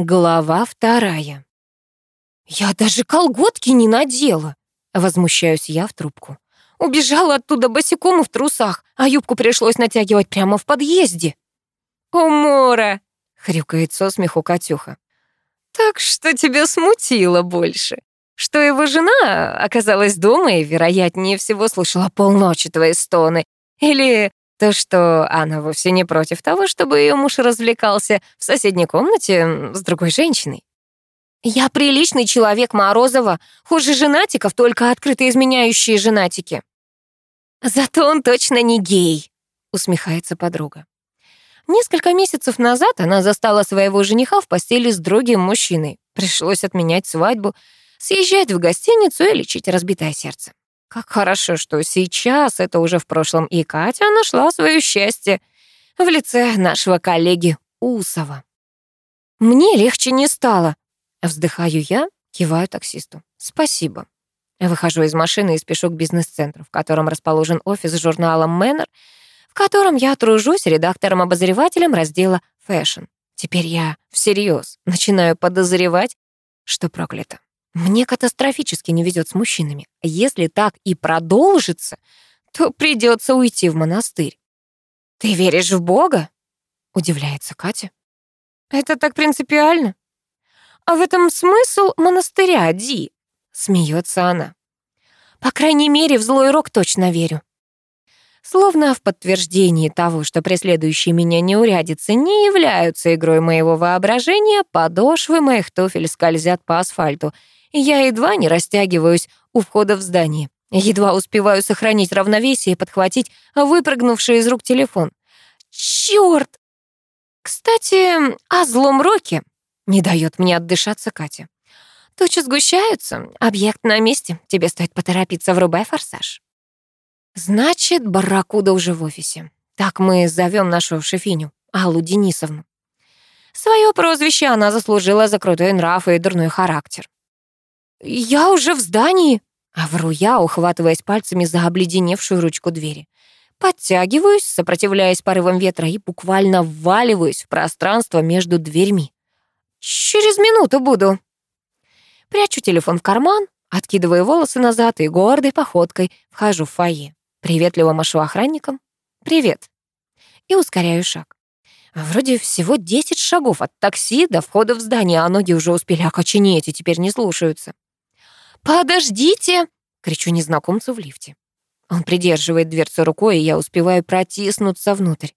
Глава вторая. «Я даже колготки не надела!» Возмущаюсь я в трубку. Убежала оттуда босиком и в трусах, а юбку пришлось натягивать прямо в подъезде. «Умора!» — хрюкает со смеху Катюха. «Так что тебя смутило больше? Что его жена оказалась дома и, вероятнее всего, слушала полночи твои стоны? Или то, что она вовсе не против того, чтобы ее муж развлекался в соседней комнате с другой женщиной. «Я приличный человек, Морозова. Хуже женатиков, только открыто изменяющие женатики». «Зато он точно не гей», — усмехается подруга. Несколько месяцев назад она застала своего жениха в постели с другим мужчиной. Пришлось отменять свадьбу, съезжать в гостиницу и лечить разбитое сердце. Как хорошо, что сейчас это уже в прошлом, и Катя нашла свое счастье в лице нашего коллеги Усова. Мне легче не стало. Вздыхаю я, киваю таксисту. Спасибо. Выхожу из машины и спешу к бизнес-центру, в котором расположен офис журнала «Manner», в котором я тружусь редактором-обозревателем раздела «Fashion». Теперь я всерьез начинаю подозревать, что проклята. Мне катастрофически не везет с мужчинами. Если так и продолжится, то придется уйти в монастырь. «Ты веришь в Бога?» — удивляется Катя. «Это так принципиально?» «А в этом смысл монастыря, Ди?» — смеется она. «По крайней мере, в злой рок точно верю». Словно в подтверждении того, что преследующие меня неурядицы не являются игрой моего воображения, подошвы моих туфель скользят по асфальту — я едва не растягиваюсь у входа в здание. Едва успеваю сохранить равновесие и подхватить выпрыгнувший из рук телефон. Чёрт! Кстати, о злом роке не дает мне отдышаться Катя. Тучи сгущаются, объект на месте. Тебе стоит поторопиться, врубай форсаж. Значит, барракуда уже в офисе. Так мы зовем нашу шефиню, Аллу Денисовну. Свое прозвище она заслужила за крутой нрав и дурной характер. «Я уже в здании!» А вру я, ухватываясь пальцами за обледеневшую ручку двери. Подтягиваюсь, сопротивляясь порывам ветра и буквально вваливаюсь в пространство между дверьми. «Через минуту буду!» Прячу телефон в карман, откидываю волосы назад и гордой походкой вхожу в фойе. Приветливо машу охранникам. «Привет!» И ускоряю шаг. Вроде всего 10 шагов от такси до входа в здание, а ноги уже успели окоченеть и теперь не слушаются. «Подождите!» — кричу незнакомцу в лифте. Он придерживает дверцу рукой, и я успеваю протиснуться внутрь.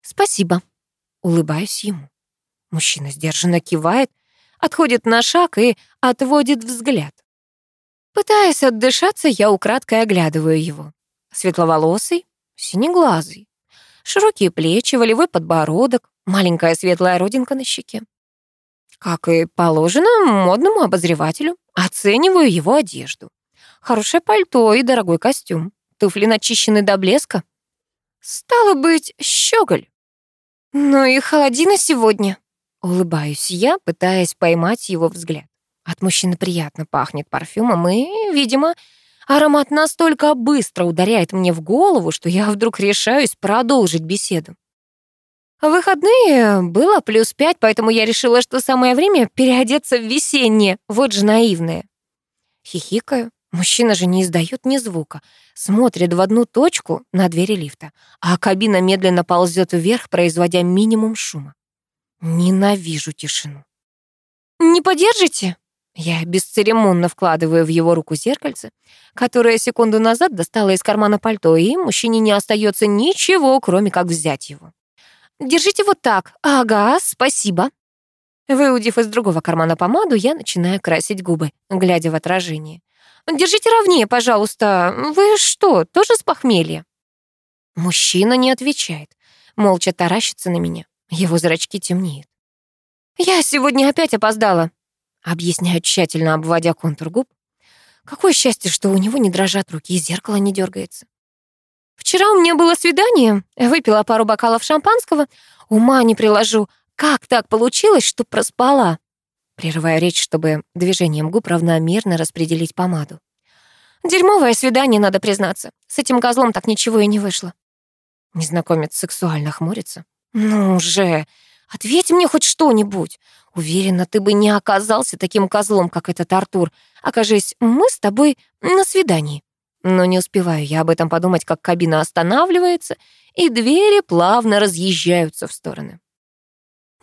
«Спасибо», — улыбаюсь ему. Мужчина сдержанно кивает, отходит на шаг и отводит взгляд. Пытаясь отдышаться, я украдкой оглядываю его. Светловолосый, синеглазый, широкие плечи, волевой подбородок, маленькая светлая родинка на щеке. Как и положено модному обозревателю, оцениваю его одежду. Хорошее пальто и дорогой костюм. Туфли начищены до блеска. Стало быть, щеголь. Ну и холодина сегодня. Улыбаюсь я, пытаясь поймать его взгляд. От мужчины приятно пахнет парфюмом, и, видимо, аромат настолько быстро ударяет мне в голову, что я вдруг решаюсь продолжить беседу. В выходные было плюс пять, поэтому я решила, что самое время переодеться в весеннее. Вот же наивное. Хихикаю. Мужчина же не издает ни звука. Смотрит в одну точку на двери лифта, а кабина медленно ползет вверх, производя минимум шума. Ненавижу тишину. «Не подержите?» Я бесцеремонно вкладываю в его руку зеркальце, которое секунду назад достала из кармана пальто, и мужчине не остается ничего, кроме как взять его. Держите вот так. Ага, спасибо. Выудив из другого кармана помаду, я начинаю красить губы, глядя в отражение. Держите ровнее, пожалуйста. Вы что, тоже с похмелья? Мужчина не отвечает, молча таращится на меня. Его зрачки темнеют. «Я сегодня опять опоздала», — объясняю, тщательно обводя контур губ. Какое счастье, что у него не дрожат руки и зеркало не дергается. Вчера у меня было свидание, выпила пару бокалов шампанского. Ума не приложу, как так получилось, что проспала?» Прерывая речь, чтобы движением губ равномерно распределить помаду. «Дерьмовое свидание, надо признаться. С этим козлом так ничего и не вышло». Незнакомец сексуально хмурится. «Ну же, Ответь мне хоть что-нибудь. Уверена, ты бы не оказался таким козлом, как этот Артур. Окажись, мы с тобой на свидании. Но не успеваю я об этом подумать, как кабина останавливается, и двери плавно разъезжаются в стороны.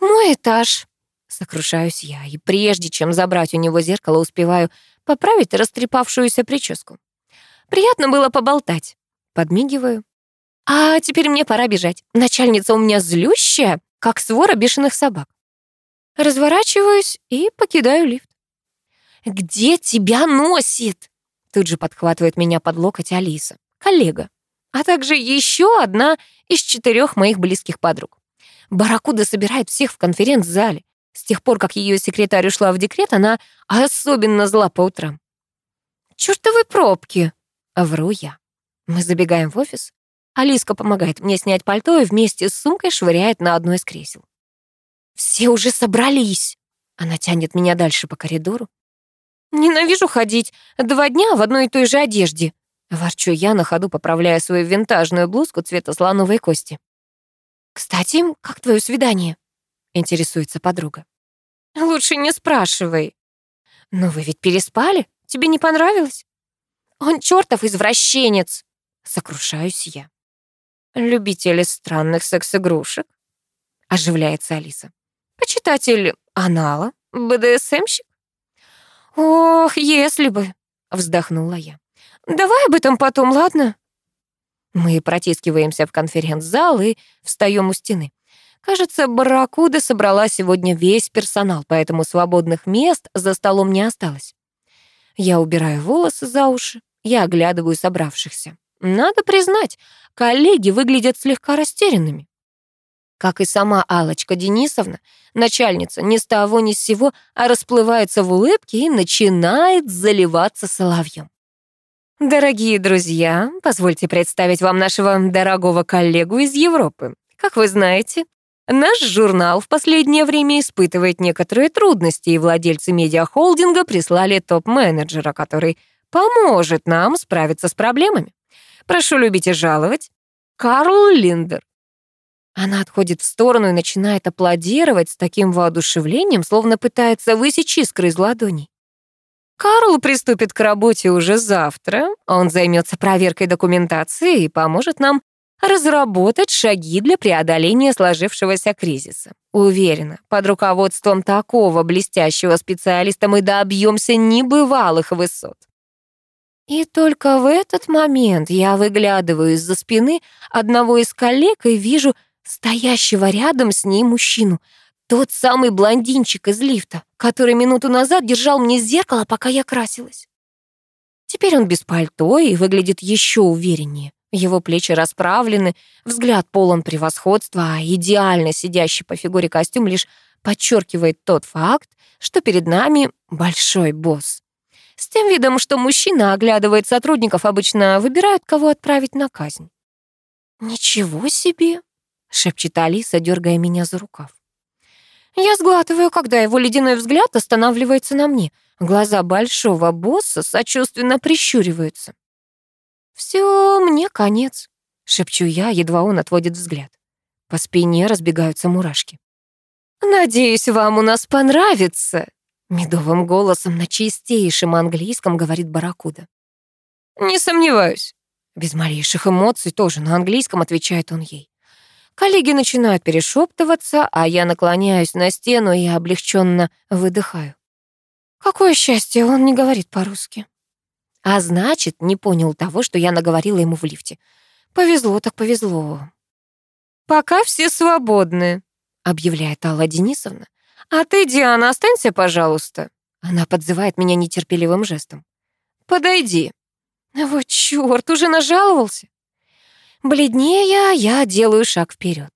«Мой этаж», — сокрушаюсь я, и прежде чем забрать у него зеркало, успеваю поправить растрепавшуюся прическу. «Приятно было поболтать». Подмигиваю. «А теперь мне пора бежать. Начальница у меня злющая, как свора бешеных собак». Разворачиваюсь и покидаю лифт. «Где тебя носит?» Тут же подхватывает меня под локоть Алиса, коллега, а также еще одна из четырех моих близких подруг. Баракуда собирает всех в конференц-зале. С тех пор, как ее секретарь ушла в декрет, она особенно зла по утрам. «Чёртовы пробки!» — вру я. Мы забегаем в офис. Алиска помогает мне снять пальто и вместе с сумкой швыряет на одно из кресел. «Все уже собрались!» Она тянет меня дальше по коридору. «Ненавижу ходить два дня в одной и той же одежде», ворчу я на ходу, поправляя свою винтажную блузку цвета слоновой кости. «Кстати, как твое свидание?» интересуется подруга. «Лучше не спрашивай». «Но вы ведь переспали? Тебе не понравилось?» «Он чертов извращенец!» Сокрушаюсь я. «Любители странных секс-игрушек?» Оживляется Алиса. «Почитатель анала? БДСМщик?» «Ох, если бы!» — вздохнула я. «Давай об этом потом, ладно?» Мы протискиваемся в конференц-зал и встаем у стены. Кажется, Барракуда собрала сегодня весь персонал, поэтому свободных мест за столом не осталось. Я убираю волосы за уши, я оглядываю собравшихся. Надо признать, коллеги выглядят слегка растерянными. Как и сама Алочка Денисовна, начальница ни с того ни с сего, а расплывается в улыбке и начинает заливаться соловьем. Дорогие друзья, позвольте представить вам нашего дорогого коллегу из Европы. Как вы знаете, наш журнал в последнее время испытывает некоторые трудности, и владельцы медиахолдинга прислали топ-менеджера, который поможет нам справиться с проблемами. Прошу любить и жаловать. Карл Линдер. Она отходит в сторону и начинает аплодировать с таким воодушевлением, словно пытается высечь искры из ладоней. Карл приступит к работе уже завтра. Он займется проверкой документации и поможет нам разработать шаги для преодоления сложившегося кризиса. Уверена, под руководством такого блестящего специалиста мы добьемся небывалых высот. И только в этот момент я выглядываю из-за спины одного из коллег и вижу стоящего рядом с ней мужчину. Тот самый блондинчик из лифта, который минуту назад держал мне зеркало, пока я красилась. Теперь он без пальто и выглядит еще увереннее. Его плечи расправлены, взгляд полон превосходства, а идеально сидящий по фигуре костюм лишь подчеркивает тот факт, что перед нами большой босс. С тем видом, что мужчина оглядывает сотрудников, обычно выбирают, кого отправить на казнь. «Ничего себе!» — шепчет Алиса, дергая меня за рукав. Я сглатываю, когда его ледяной взгляд останавливается на мне. Глаза большого босса сочувственно прищуриваются. «Все, мне конец», — шепчу я, едва он отводит взгляд. По спине разбегаются мурашки. «Надеюсь, вам у нас понравится», — медовым голосом на чистейшем английском говорит Баракуда. «Не сомневаюсь», — без малейших эмоций тоже на английском отвечает он ей. Коллеги начинают перешептываться, а я наклоняюсь на стену и облегченно выдыхаю. Какое счастье, он не говорит по-русски. А значит, не понял того, что я наговорила ему в лифте. Повезло так повезло. «Пока все свободны», — объявляет Алла Денисовна. «А ты, Диана, останься, пожалуйста». Она подзывает меня нетерпеливым жестом. «Подойди». Вот чёрт, уже нажаловался. Бледнее я делаю шаг вперед.